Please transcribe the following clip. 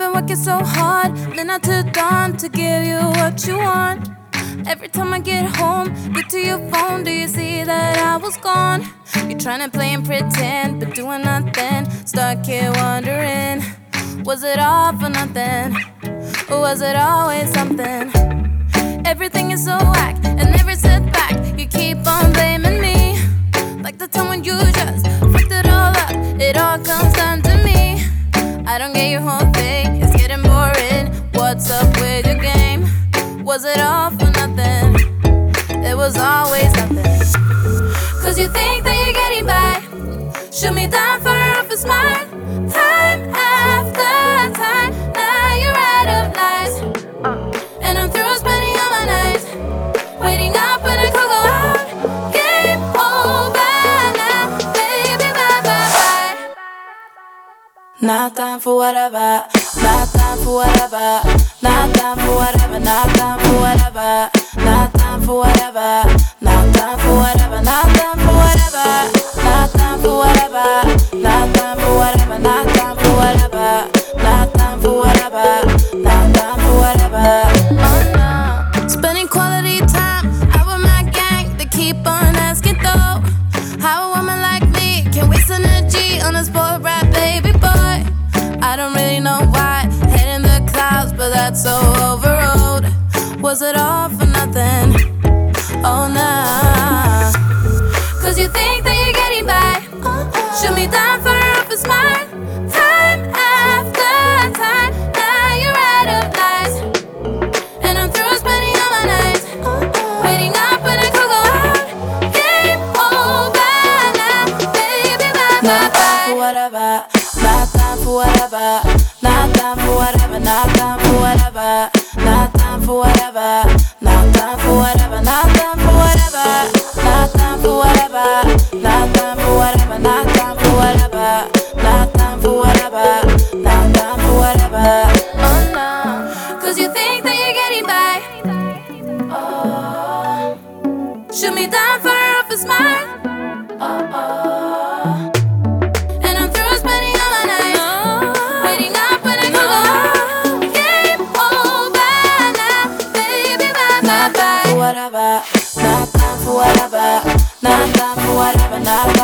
working so hard, midnight to dawn to give you what you want. Every time I get home, get to your phone, do you see that I was gone? You're trying to play and pretend, but doing nothing. Stuck here wondering, was it all for nothing? Or was it always something? Everything is so whack, and every setback, you keep on blaming me. Like the time when you just fucked it all up, it all comes down to me. I don't get you whole What's up with your game? Was it all for nothing? It was always nothing. Cause you think that you're getting by. Shoot me down for off a smile. Time after time, now you're out of lies. And I'm through spending all my nights. Waiting up when I could go out. Game over now, baby, bye bye bye. Now time for whatever. Now time for whatever. Now time for whatever. Now time for whatever. Now time for whatever. Now time for whatever. Now time for whatever. Now time for whatever. Now time for whatever. Now time for whatever. Now time for whatever. Oh no. Spending quality time out with my gang. They keep on asking though. How a woman like me can waste energy on a sport rap baby boy. I don't really know why. Head in the clouds, but that's overrode. Was it all for nothing? Oh nah. Cause you think that you're getting by. Uh-uh. Shoot me down for off a smile. Time after time, now you're out of lies. And I'm through spending all my nights uh-uh. Waiting up when I could go out Game over now Baby, bye bye time for whatever. Now time for whatever. Now time for whatever. Now time for whatever for whatever, not time for whatever, not time for whatever, not time for whatever, not time for whatever, not time for whatever, not time for whatever, not time for whatever. Oh no, cause you think that you're getting by. Oh, shoot me down for a smile. Whatever. Now time for whatever. Now time for whatever. Now time